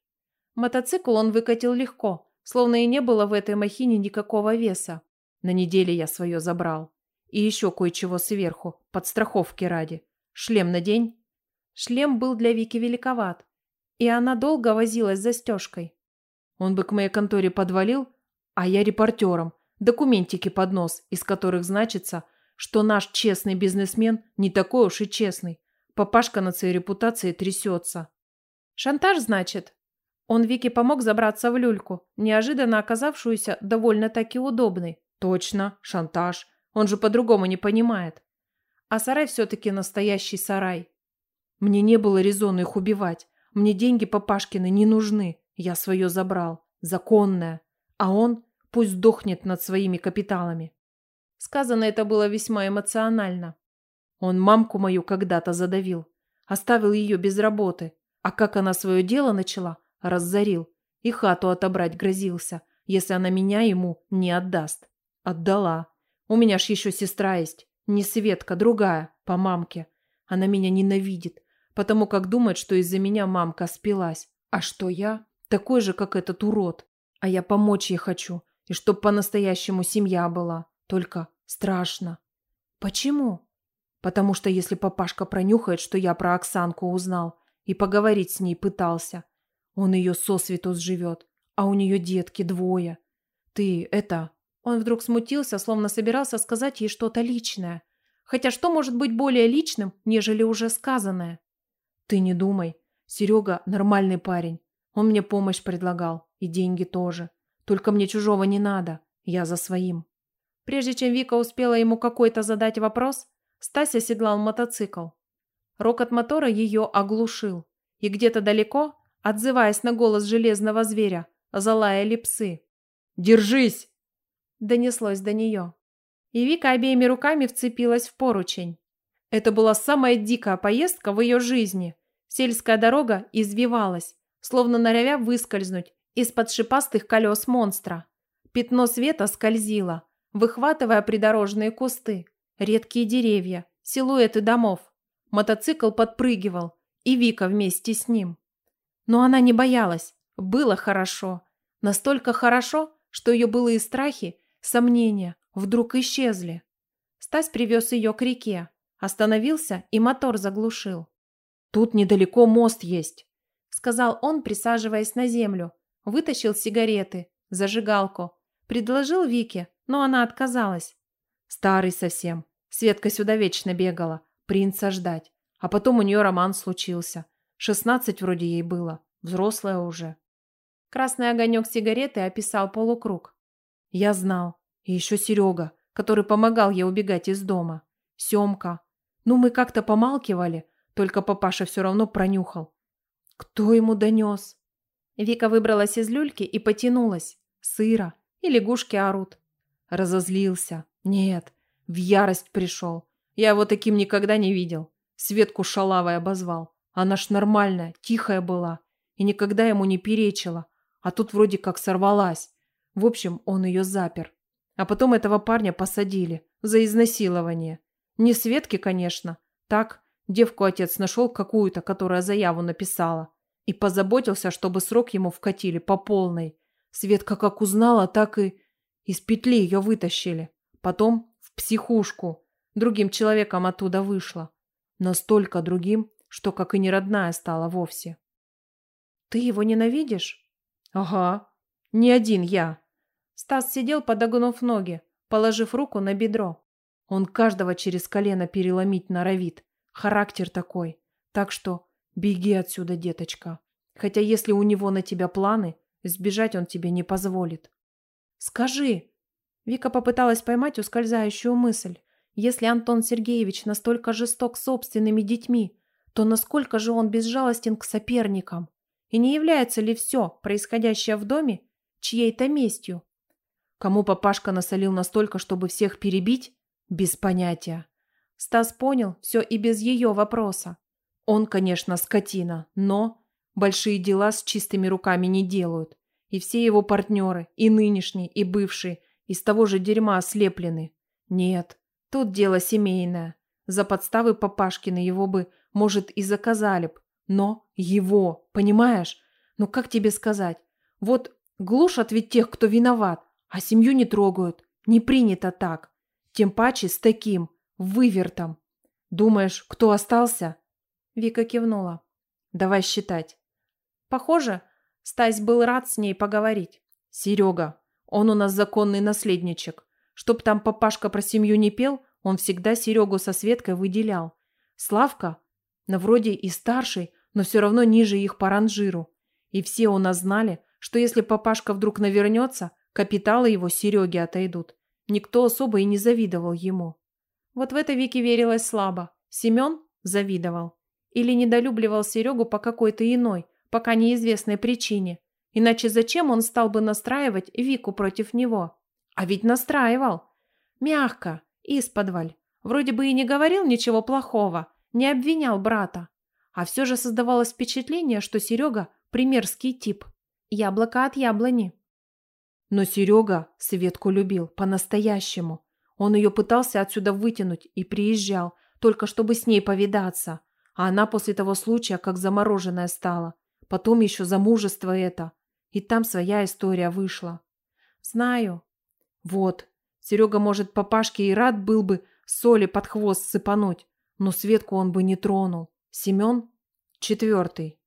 Мотоцикл он выкатил легко, словно и не было в этой махине никакого веса. На неделе я свое забрал. И еще кое-чего сверху, подстраховки ради. Шлем на день. Шлем был для Вики великоват, и она долго возилась застежкой. Он бы к моей конторе подвалил, а я репортером документики под нос, из которых значится, что наш честный бизнесмен не такой уж и честный. Папашка на своей репутации трясется. Шантаж, значит? Он Вике помог забраться в люльку, неожиданно оказавшуюся довольно-таки удобной. Точно, шантаж. Он же по-другому не понимает. А сарай все-таки настоящий сарай. Мне не было резона их убивать. Мне деньги папашкины не нужны. Я свое забрал. Законное. А он Пусть сдохнет над своими капиталами. Сказано это было весьма эмоционально. Он мамку мою когда-то задавил, оставил ее без работы, а как она свое дело начала, разорил и хату отобрать грозился, если она меня ему не отдаст. Отдала. У меня ж еще сестра есть, не Светка, другая, по мамке. Она меня ненавидит, потому как думает, что из-за меня мамка спилась. А что я? Такой же, как этот урод. А я помочь ей хочу и чтоб по-настоящему семья была. Только страшно. Почему? Потому что если папашка пронюхает, что я про Оксанку узнал и поговорить с ней пытался, он ее сосвету сживет, а у нее детки двое. Ты, это... Он вдруг смутился, словно собирался сказать ей что-то личное. Хотя что может быть более личным, нежели уже сказанное? Ты не думай. Серега нормальный парень. Он мне помощь предлагал. И деньги тоже. Только мне чужого не надо. Я за своим. Прежде чем Вика успела ему какой-то задать вопрос, Стася седлал мотоцикл. Рок от мотора ее оглушил. И где-то далеко, отзываясь на голос железного зверя, залаяли псы. «Держись!» Донеслось до нее. И Вика обеими руками вцепилась в поручень. Это была самая дикая поездка в ее жизни. Сельская дорога извивалась, словно норовя выскользнуть, из-под шипастых колес монстра. Пятно света скользило, выхватывая придорожные кусты, редкие деревья, силуэты домов. Мотоцикл подпрыгивал, и Вика вместе с ним. Но она не боялась, было хорошо. Настолько хорошо, что ее былые страхи, сомнения вдруг исчезли. Стась привез ее к реке, остановился и мотор заглушил. «Тут недалеко мост есть», – сказал он, присаживаясь на землю, вытащил сигареты, зажигалку. Предложил Вике, но она отказалась. Старый совсем. Светка сюда вечно бегала, принца ждать. А потом у нее роман случился. Шестнадцать вроде ей было, взрослая уже. Красный огонек сигареты описал полукруг. Я знал. И еще Серега, который помогал ей убегать из дома. Семка. Ну, мы как-то помалкивали, только папаша все равно пронюхал. Кто ему донес? Вика выбралась из люльки и потянулась. Сыро. И лягушки орут. Разозлился. Нет, в ярость пришел. Я его таким никогда не видел. Светку шалавой обозвал. Она ж нормальная, тихая была. И никогда ему не перечила. А тут вроде как сорвалась. В общем, он ее запер. А потом этого парня посадили. За изнасилование. Не Светки, конечно. Так, девку отец нашел какую-то, которая заяву написала и позаботился, чтобы срок ему вкатили по полной. Светка как узнала, так и из петли ее вытащили. Потом в психушку. Другим человеком оттуда вышла. Настолько другим, что как и не родная стала вовсе. «Ты его ненавидишь?» «Ага. Не один я». Стас сидел, подогнув ноги, положив руку на бедро. Он каждого через колено переломить норовит. Характер такой. Так что Беги отсюда, деточка. Хотя если у него на тебя планы, сбежать он тебе не позволит. Скажи. Вика попыталась поймать ускользающую мысль. Если Антон Сергеевич настолько жесток с собственными детьми, то насколько же он безжалостен к соперникам? И не является ли все, происходящее в доме, чьей-то местью? Кому папашка насолил настолько, чтобы всех перебить? Без понятия. Стас понял все и без ее вопроса. Он, конечно, скотина, но большие дела с чистыми руками не делают. И все его партнеры, и нынешние, и бывшие, из того же дерьма ослеплены. Нет, тут дело семейное. За подставы Папашкина его бы, может, и заказали б. Но его, понимаешь? Ну как тебе сказать? Вот глушат ведь тех, кто виноват, а семью не трогают. Не принято так. Тем паче с таким, вывертом. Думаешь, кто остался? Вика кивнула. «Давай считать». Похоже, Стась был рад с ней поговорить. «Серега, он у нас законный наследничек. Чтоб там папашка про семью не пел, он всегда Серегу со Светкой выделял. Славка, на вроде и старший, но все равно ниже их по ранжиру. И все у нас знали, что если папашка вдруг навернется, капиталы его Сереге отойдут. Никто особо и не завидовал ему. Вот в это Вики верилось слабо. Семен завидовал или недолюбливал Серегу по какой-то иной, пока неизвестной причине. Иначе зачем он стал бы настраивать Вику против него? А ведь настраивал. Мягко, из подваль. Вроде бы и не говорил ничего плохого, не обвинял брата. А все же создавалось впечатление, что Серега – примерский тип. Яблоко от яблони. Но Серега Светку любил по-настоящему. Он ее пытался отсюда вытянуть и приезжал, только чтобы с ней повидаться. А она после того случая как замороженная стала. Потом еще замужество это. И там своя история вышла. Знаю. Вот. Серега, может, папашке и рад был бы соли под хвост сыпануть, но Светку он бы не тронул. Семен? Четвертый.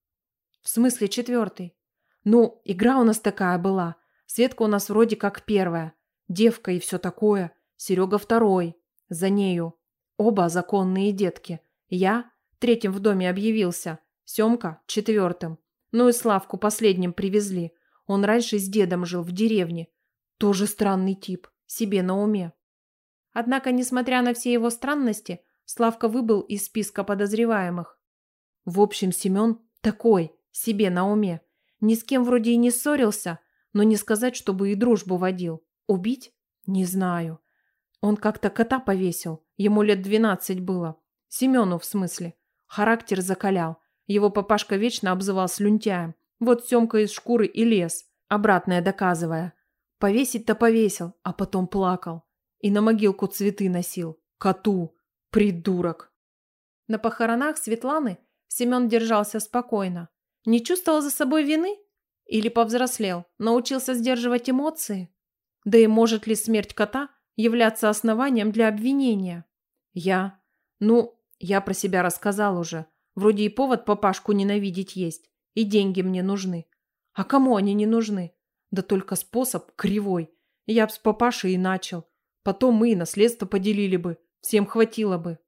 В смысле четвертый? Ну, игра у нас такая была. Светка у нас вроде как первая. Девка и все такое. Серега второй. За нею. Оба законные детки. Я Третьим в доме объявился. Семка – четвертым. Ну и Славку последним привезли. Он раньше с дедом жил в деревне. Тоже странный тип. Себе на уме. Однако, несмотря на все его странности, Славка выбыл из списка подозреваемых. В общем, Семен такой, себе на уме. Ни с кем вроде и не ссорился, но не сказать, чтобы и дружбу водил. Убить? Не знаю. Он как-то кота повесил. Ему лет двенадцать было. Семену, в смысле. Характер закалял. Его папашка вечно обзывал слюнтяем. Вот Семка из шкуры и лес, обратное доказывая. Повесить-то повесил, а потом плакал. И на могилку цветы носил. Коту. Придурок. На похоронах Светланы Семен держался спокойно. Не чувствовал за собой вины? Или повзрослел, научился сдерживать эмоции? Да и может ли смерть кота являться основанием для обвинения? Я. Ну, я про себя рассказал уже. Вроде и повод папашку ненавидеть есть. И деньги мне нужны. А кому они не нужны? Да только способ кривой. Я б с папашей и начал. Потом мы и наследство поделили бы. Всем хватило бы.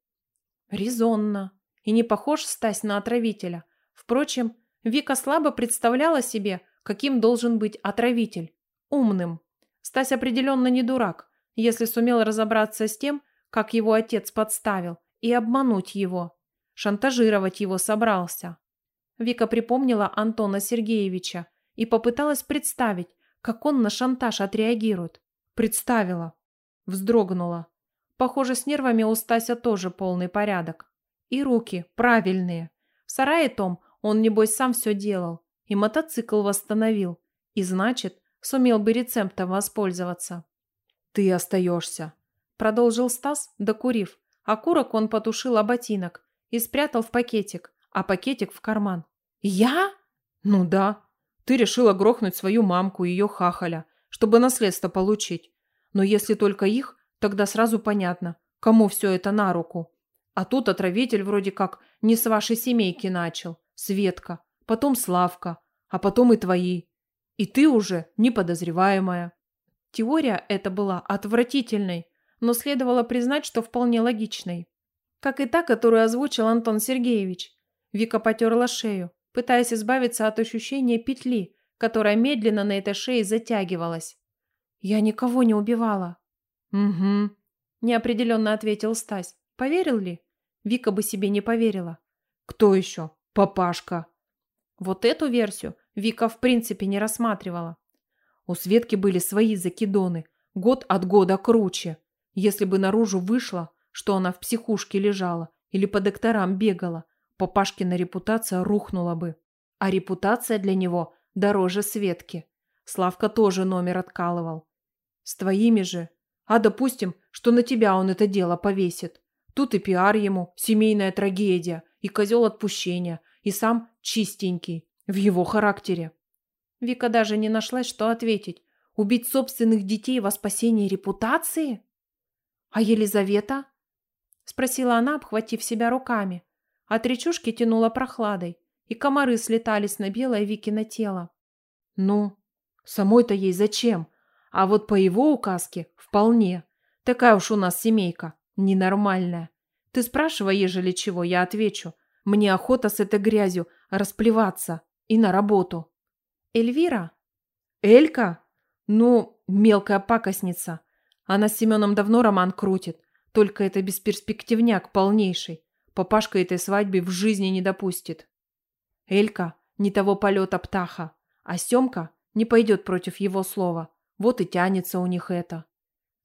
Резонно. И не похож Стась на отравителя. Впрочем, Вика слабо представляла себе, каким должен быть отравитель. Умным. Стась определенно не дурак, если сумел разобраться с тем, как его отец подставил и обмануть его, шантажировать его собрался. Вика припомнила Антона Сергеевича и попыталась представить, как он на шантаж отреагирует. Представила. Вздрогнула. Похоже, с нервами у Стася тоже полный порядок. И руки правильные. В сарае том он, небось, сам все делал. И мотоцикл восстановил. И значит, сумел бы рецептом воспользоваться. «Ты остаешься», – продолжил Стас, докурив. А Окурок он потушил о ботинок и спрятал в пакетик, а пакетик в карман. «Я?» «Ну да. Ты решила грохнуть свою мамку и ее хахаля, чтобы наследство получить. Но если только их, тогда сразу понятно, кому все это на руку. А тут отравитель вроде как не с вашей семейки начал. Светка, потом Славка, а потом и твои. И ты уже неподозреваемая». Теория эта была отвратительной, но следовало признать, что вполне логичной. Как и та, которую озвучил Антон Сергеевич. Вика потерла шею, пытаясь избавиться от ощущения петли, которая медленно на этой шее затягивалась. «Я никого не убивала». «Угу», – неопределенно ответил Стась. «Поверил ли?» Вика бы себе не поверила. «Кто еще? Папашка». Вот эту версию Вика в принципе не рассматривала. У Светки были свои закидоны, год от года круче. Если бы наружу вышло, что она в психушке лежала или по докторам бегала, Папашкина репутация рухнула бы. А репутация для него дороже Светки. Славка тоже номер откалывал. С твоими же. А допустим, что на тебя он это дело повесит. Тут и пиар ему, семейная трагедия, и козел отпущения, и сам чистенький, в его характере. Вика даже не нашлась, что ответить. Убить собственных детей во спасении репутации? «А Елизавета?» – спросила она, обхватив себя руками. А От речушки тянула прохладой, и комары слетались на белое Викино тело. «Ну, самой-то ей зачем? А вот по его указке вполне. Такая уж у нас семейка, ненормальная. Ты спрашивай, ежели чего, я отвечу. Мне охота с этой грязью расплеваться и на работу». «Эльвира?» «Элька? Ну, мелкая пакостница. Она с Семеном давно роман крутит. Только это бесперспективняк полнейший. Папашка этой свадьбы в жизни не допустит. Элька не того полета птаха, а Семка не пойдет против его слова. Вот и тянется у них это.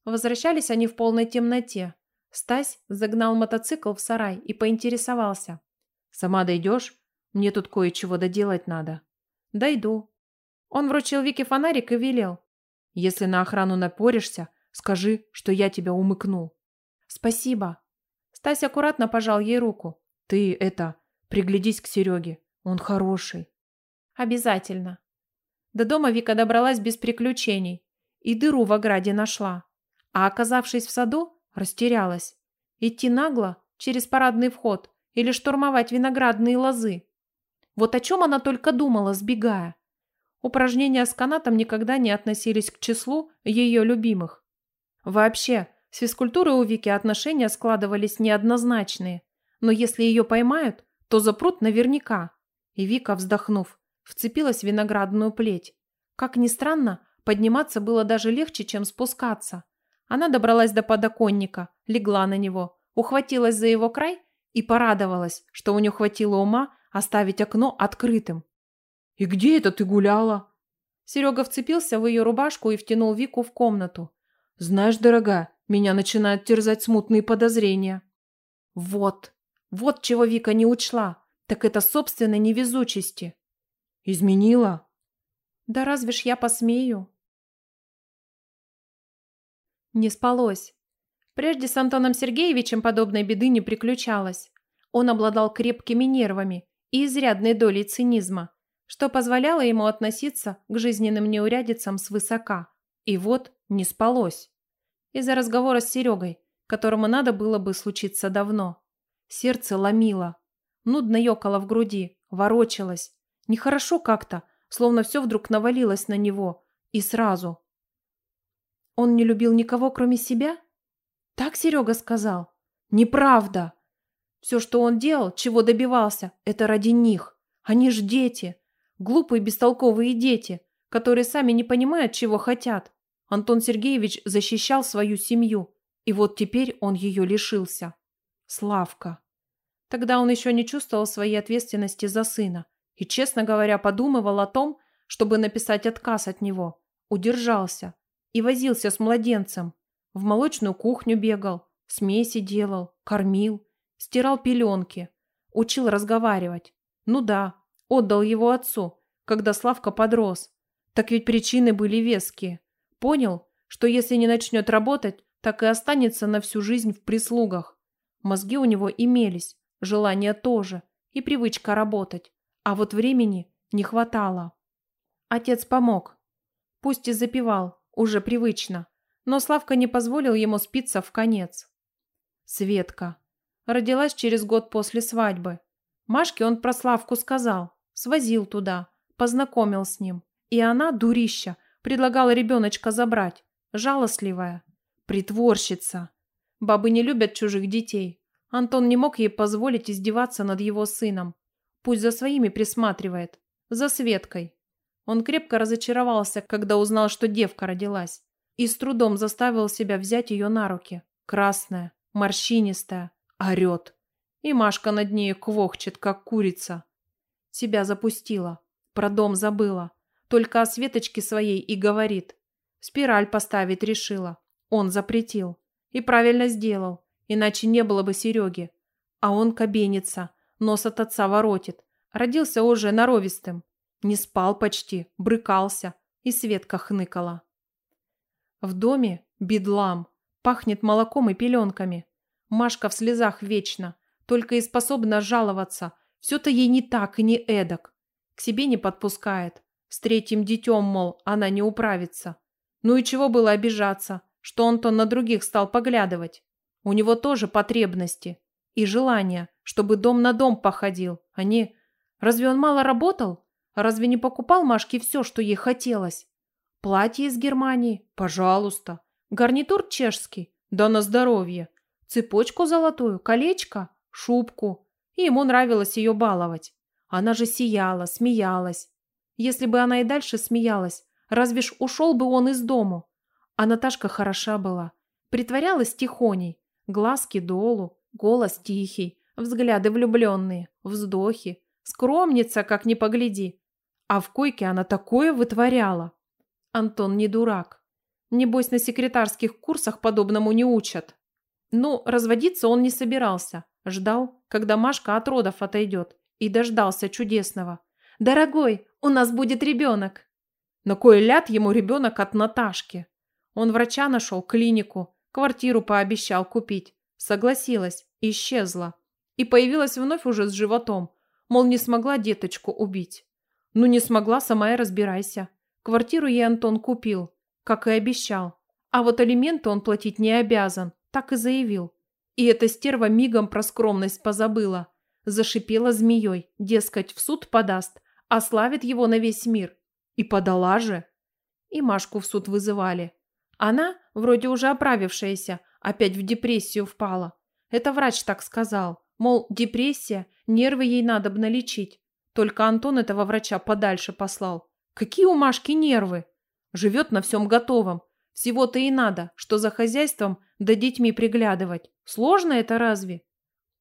Возвращались они в полной темноте. Стась загнал мотоцикл в сарай и поинтересовался. «Сама дойдешь? Мне тут кое-чего доделать надо». «Дойду». Он вручил Вике фонарик и велел. «Если на охрану напоришься, Скажи, что я тебя умыкнул». «Спасибо». Стась аккуратно пожал ей руку. «Ты, это, приглядись к Сереге. Он хороший». «Обязательно». До дома Вика добралась без приключений. И дыру в ограде нашла. А оказавшись в саду, растерялась. Идти нагло, через парадный вход, или штурмовать виноградные лозы. Вот о чем она только думала, сбегая. Упражнения с канатом никогда не относились к числу ее любимых. Вообще, с физкультурой у Вики отношения складывались неоднозначные. Но если ее поймают, то запрут наверняка. И Вика, вздохнув, вцепилась в виноградную плеть. Как ни странно, подниматься было даже легче, чем спускаться. Она добралась до подоконника, легла на него, ухватилась за его край и порадовалась, что у нее хватило ума оставить окно открытым. «И где это ты гуляла?» Серега вцепился в ее рубашку и втянул Вику в комнату. Знаешь, дорога, меня начинают терзать смутные подозрения. Вот, вот чего Вика не учла, так это собственной невезучести. Изменила? Да разве ж я посмею? Не спалось. Прежде с Антоном Сергеевичем подобной беды не приключалось. Он обладал крепкими нервами и изрядной долей цинизма, что позволяло ему относиться к жизненным неурядицам свысока – и вот не спалось. Из-за разговора с Серегой, которому надо было бы случиться давно. Сердце ломило. Нудно ёкало в груди, ворочалось. Нехорошо как-то, словно все вдруг навалилось на него. И сразу. Он не любил никого, кроме себя? Так Серега сказал. Неправда. Все, что он делал, чего добивался, это ради них. Они ж дети. Глупые, бестолковые дети, которые сами не понимают, чего хотят. Антон Сергеевич защищал свою семью, и вот теперь он ее лишился. Славка. Тогда он еще не чувствовал своей ответственности за сына и, честно говоря, подумывал о том, чтобы написать отказ от него. Удержался и возился с младенцем. В молочную кухню бегал, смеси делал, кормил, стирал пеленки, учил разговаривать. Ну да, отдал его отцу, когда Славка подрос. Так ведь причины были веские. Понял, что если не начнет работать, так и останется на всю жизнь в прислугах. Мозги у него имелись, желание тоже и привычка работать, а вот времени не хватало. Отец помог. Пусть и запивал, уже привычно, но Славка не позволил ему спиться в конец. Светка. Родилась через год после свадьбы. Машке он про Славку сказал, свозил туда, познакомил с ним. И она, дурища, предлагала ребеночка забрать, жалостливая, притворщица. Бабы не любят чужих детей. Антон не мог ей позволить издеваться над его сыном. Пусть за своими присматривает. За Светкой. Он крепко разочаровался, когда узнал, что девка родилась. И с трудом заставил себя взять ее на руки. Красная, морщинистая, орет. И Машка над ней квохчет, как курица. Себя запустила. Про дом забыла только о Светочке своей и говорит. Спираль поставить решила. Он запретил. И правильно сделал. Иначе не было бы Сереги. А он кабенится. Нос от отца воротит. Родился уже норовистым. Не спал почти. Брыкался. И Светка хныкала. В доме бедлам. Пахнет молоком и пеленками. Машка в слезах вечно. Только и способна жаловаться. Все-то ей не так и не эдак. К себе не подпускает с третьим детем, мол, она не управится. Ну и чего было обижаться, что он-то на других стал поглядывать. У него тоже потребности и желания, чтобы дом на дом походил. Они... Разве он мало работал? Разве не покупал Машке все, что ей хотелось? Платье из Германии? Пожалуйста. Гарнитур чешский? Да на здоровье. Цепочку золотую, колечко, шубку. И ему нравилось ее баловать. Она же сияла, смеялась. Если бы она и дальше смеялась, разве ж ушел бы он из дому? А Наташка хороша была. Притворялась тихоней. Глазки долу, голос тихий, взгляды влюбленные, вздохи. Скромница, как ни погляди. А в койке она такое вытворяла. Антон не дурак. Небось, на секретарских курсах подобному не учат. Ну, разводиться он не собирался. Ждал, когда Машка от родов отойдет. И дождался чудесного. «Дорогой, у нас будет ребенок!» На кое ляд ему ребенок от Наташки? Он врача нашел, клинику, квартиру пообещал купить. Согласилась, исчезла. И появилась вновь уже с животом. Мол, не смогла деточку убить. Ну, не смогла, сама и разбирайся. Квартиру ей Антон купил, как и обещал. А вот алименты он платить не обязан, так и заявил. И эта стерва мигом про скромность позабыла. Зашипела змеей, дескать, в суд подаст, ославит его на весь мир. И подала же. И Машку в суд вызывали. Она, вроде уже оправившаяся, опять в депрессию впала. Это врач так сказал. Мол, депрессия, нервы ей надобно лечить. Только Антон этого врача подальше послал. Какие у Машки нервы? Живет на всем готовом. Всего-то и надо, что за хозяйством да детьми приглядывать. Сложно это разве?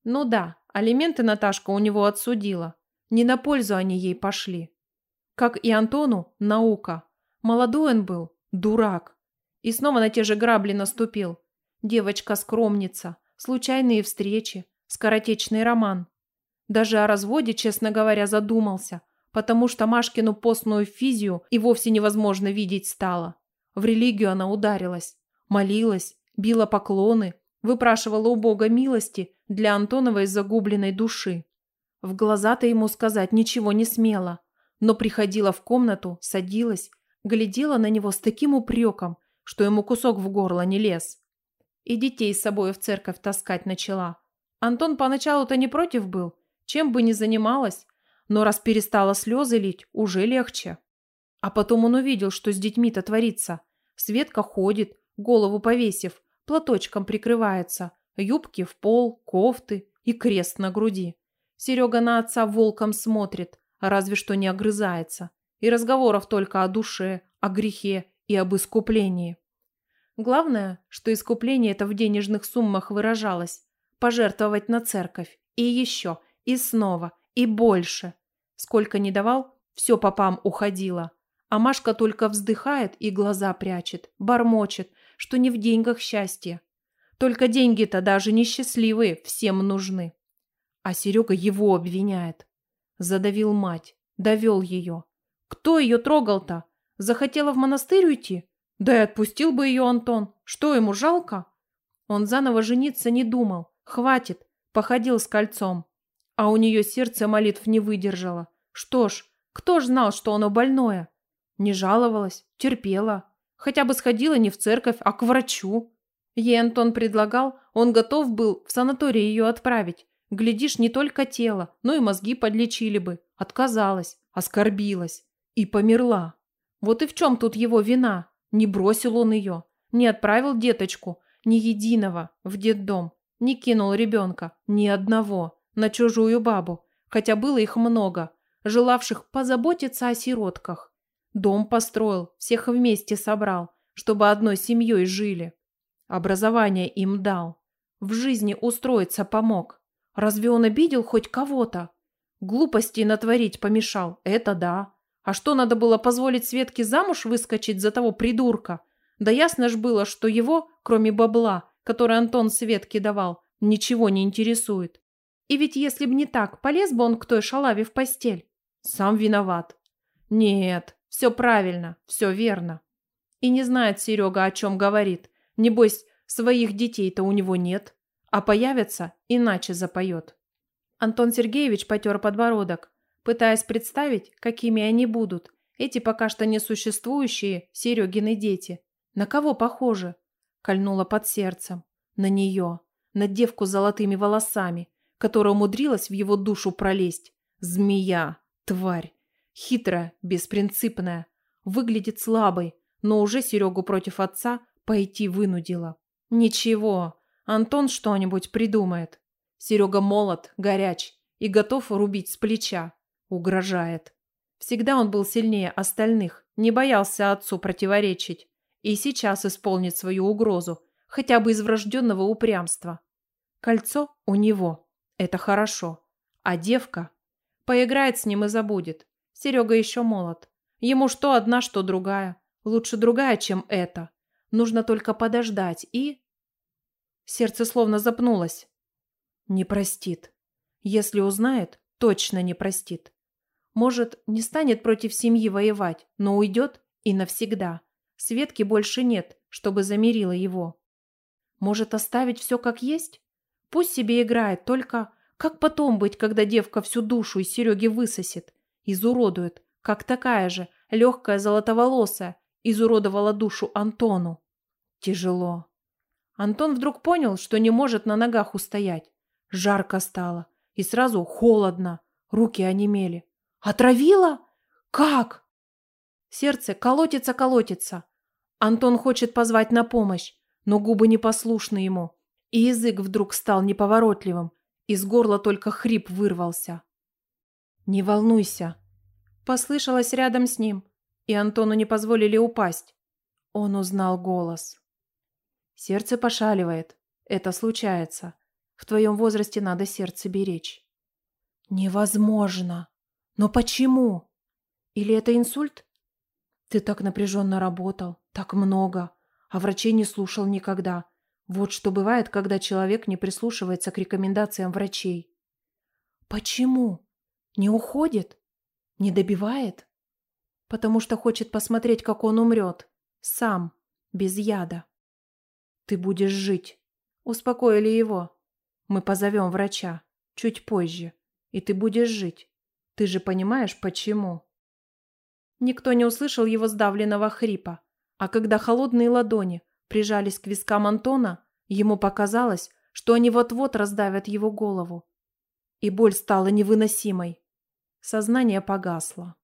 Ну да, алименты Наташка у него отсудила. Не на пользу они ей пошли. Как и Антону, наука. Молодой он был, дурак. И снова на те же грабли наступил. Девочка-скромница, случайные встречи, скоротечный роман. Даже о разводе, честно говоря, задумался, потому что Машкину постную физию и вовсе невозможно видеть стало. В религию она ударилась, молилась, била поклоны, выпрашивала у Бога милости для Антоновой загубленной души. В глаза-то ему сказать ничего не смела, но приходила в комнату, садилась, глядела на него с таким упреком, что ему кусок в горло не лез. И детей с собой в церковь таскать начала. Антон поначалу-то не против был, чем бы ни занималась, но раз перестала слезы лить, уже легче. А потом он увидел, что с детьми-то творится. Светка ходит, голову повесив, платочком прикрывается, юбки в пол, кофты и крест на груди. Серега на отца волком смотрит, разве что не огрызается. И разговоров только о душе, о грехе и об искуплении. Главное, что искупление это в денежных суммах выражалось. Пожертвовать на церковь. И еще, и снова, и больше. Сколько не давал, все попам уходило. А Машка только вздыхает и глаза прячет, бормочет, что не в деньгах счастье. Только деньги-то даже несчастливые всем нужны. А Серега его обвиняет. Задавил мать, довел ее. Кто ее трогал-то? Захотела в монастырь уйти? Да и отпустил бы ее Антон. Что ему, жалко? Он заново жениться не думал. Хватит. Походил с кольцом. А у нее сердце молитв не выдержало. Что ж, кто ж знал, что оно больное? Не жаловалась, терпела. Хотя бы сходила не в церковь, а к врачу. Ей Антон предлагал, он готов был в санаторий ее отправить, Глядишь, не только тело, но и мозги подлечили бы. Отказалась, оскорбилась и померла. Вот и в чем тут его вина? Не бросил он ее, не отправил деточку, ни единого, в детдом, не кинул ребенка, ни одного, на чужую бабу, хотя было их много, желавших позаботиться о сиротках. Дом построил, всех вместе собрал, чтобы одной семьей жили. Образование им дал. В жизни устроиться помог. Разве он обидел хоть кого-то? Глупости натворить помешал, это да. А что надо было позволить Светке замуж выскочить за того придурка? Да ясно ж было, что его, кроме бабла, который Антон Светке давал, ничего не интересует. И ведь если б не так, полез бы он к той шалаве в постель. Сам виноват. Нет, все правильно, все верно. И не знает Серега, о чем говорит. Небось, своих детей-то у него нет а появится, иначе запоет. Антон Сергеевич потер подбородок, пытаясь представить, какими они будут, эти пока что несуществующие Серегины дети. На кого похожи? Кольнула под сердцем. На нее, на девку с золотыми волосами, которая умудрилась в его душу пролезть. Змея, тварь, хитрая, беспринципная, выглядит слабой, но уже Серегу против отца пойти вынудила. Ничего, Антон что-нибудь придумает. Серега молод, горяч и готов рубить с плеча. Угрожает. Всегда он был сильнее остальных, не боялся отцу противоречить. И сейчас исполнит свою угрозу, хотя бы из врожденного упрямства. Кольцо у него. Это хорошо. А девка? Поиграет с ним и забудет. Серега еще молод. Ему что одна, что другая. Лучше другая, чем эта. Нужно только подождать и... Сердце словно запнулось. Не простит. Если узнает, точно не простит. Может, не станет против семьи воевать, но уйдет и навсегда. Светки больше нет, чтобы замерила его. Может, оставить все как есть? Пусть себе играет, только как потом быть, когда девка всю душу из Сереги высосет, изуродует, как такая же, легкая золотоволосая, изуродовала душу Антону? Тяжело. Антон вдруг понял, что не может на ногах устоять. Жарко стало. И сразу холодно. Руки онемели. «Отравила? Как?» Сердце колотится-колотится. Антон хочет позвать на помощь, но губы непослушны ему. И язык вдруг стал неповоротливым. Из горла только хрип вырвался. «Не волнуйся!» Послышалось рядом с ним, и Антону не позволили упасть. Он узнал голос. Сердце пошаливает. Это случается. В твоем возрасте надо сердце беречь. Невозможно. Но почему? Или это инсульт? Ты так напряженно работал, так много, а врачей не слушал никогда. Вот что бывает, когда человек не прислушивается к рекомендациям врачей. Почему? Не уходит? Не добивает? Потому что хочет посмотреть, как он умрет. Сам, без яда. Ты будешь жить. Успокоили его. Мы позовем врача. Чуть позже. И ты будешь жить. Ты же понимаешь, почему?» Никто не услышал его сдавленного хрипа. А когда холодные ладони прижались к вискам Антона, ему показалось, что они вот-вот раздавят его голову. И боль стала невыносимой. Сознание погасло.